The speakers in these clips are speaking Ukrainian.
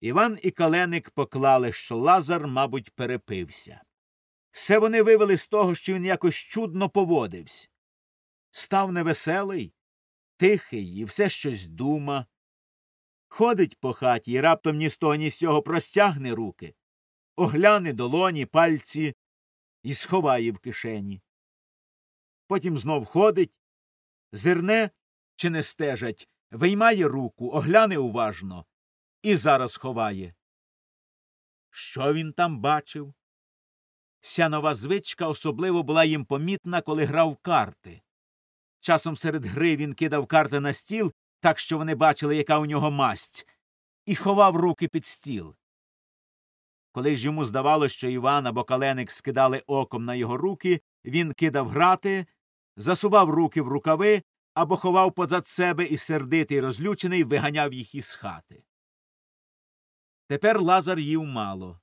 Іван і каленик поклали, що Лазар, мабуть, перепився. Все вони вивели з того, що він якось чудно поводився. Став невеселий, тихий і все щось дума. Ходить по хаті і раптом ні з того, ні з цього простягне руки, огляне долоні, пальці і сховає в кишені. Потім знов ходить, зирне чи не стежать, виймає руку, огляне уважно і зараз ховає. Що він там бачив? Ся нова звичка особливо була їм помітна, коли грав карти. Часом серед гри він кидав карти на стіл, так що вони бачили, яка у нього масть, і ховав руки під стіл. Коли ж йому здавалося, що Іван або каленик скидали оком на його руки, він кидав грати, засував руки в рукави або ховав позад себе і сердитий розлючений виганяв їх із хати. Тепер Лазар їв мало.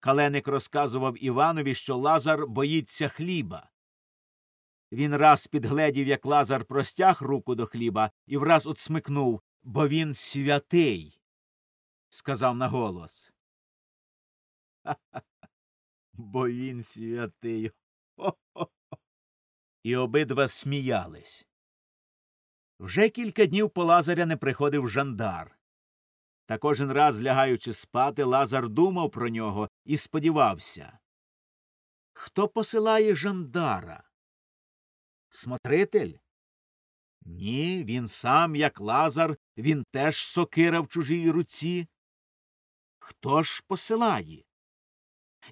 Каленик розказував Іванові, що Лазар боїться хліба. Він раз підгледів, як Лазар простяг руку до хліба, і враз отсмикнув, бо він святий, сказав на голос. Бо він святий. Хо-хо-хо. І обидва сміялись. Вже кілька днів по Лазаря не приходив жандар. Та кожен раз, лягаючи спати, Лазар думав про нього і сподівався. Хто посилає жандара? Смотритель? Ні, він сам, як Лазар, він теж сокира в чужій руці. Хто ж посилає?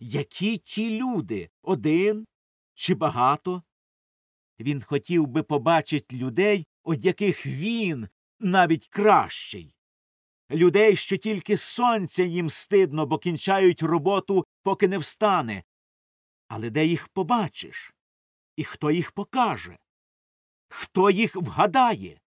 Які ті люди? Один чи багато? Він хотів би побачить людей, од яких він навіть кращий. Людей, що тільки сонця їм стидно, бо кінчають роботу, поки не встане. Але де їх побачиш? І хто їх покаже? Хто їх вгадає?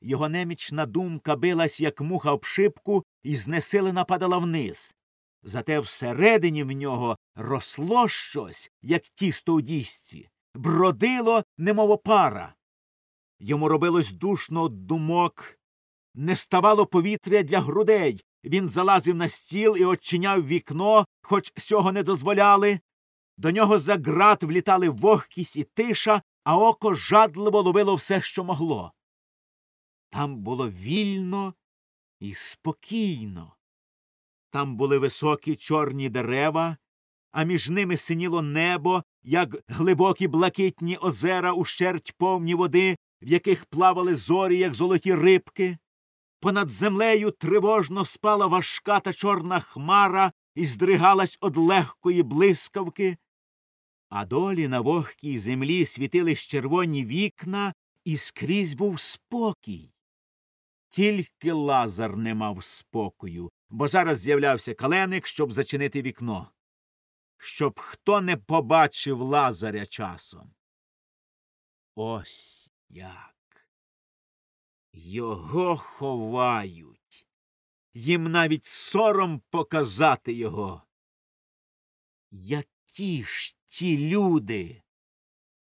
Його немічна думка билась, як муха об шибку, і знесилена падала вниз. Зате всередині в нього росло щось, як тісто у дісці, бродило, немов опара. Йому робилось душно думок, не ставало повітря для грудей. Він залазив на стіл і очиняв вікно, хоч сього не дозволяли. До нього за ґрат влітали вогкість і тиша, а око жадливо ловило все, що могло. Там було вільно і спокійно. Там були високі чорні дерева, а між ними синіло небо, як глибокі блакитні озера ущерть повні води, в яких плавали зорі, як золоті рибки. Понад землею тривожно спала важка та чорна хмара і здригалась од легкої блискавки. А долі на вогкій землі світились червоні вікна, і скрізь був спокій. Тільки лазар не мав спокою, бо зараз з'являвся каленик, щоб зачинити вікно. Щоб хто не побачив лазаря часом. Ось як. Його ховають. Їм навіть сором показати його. Які ж ті люди?